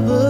never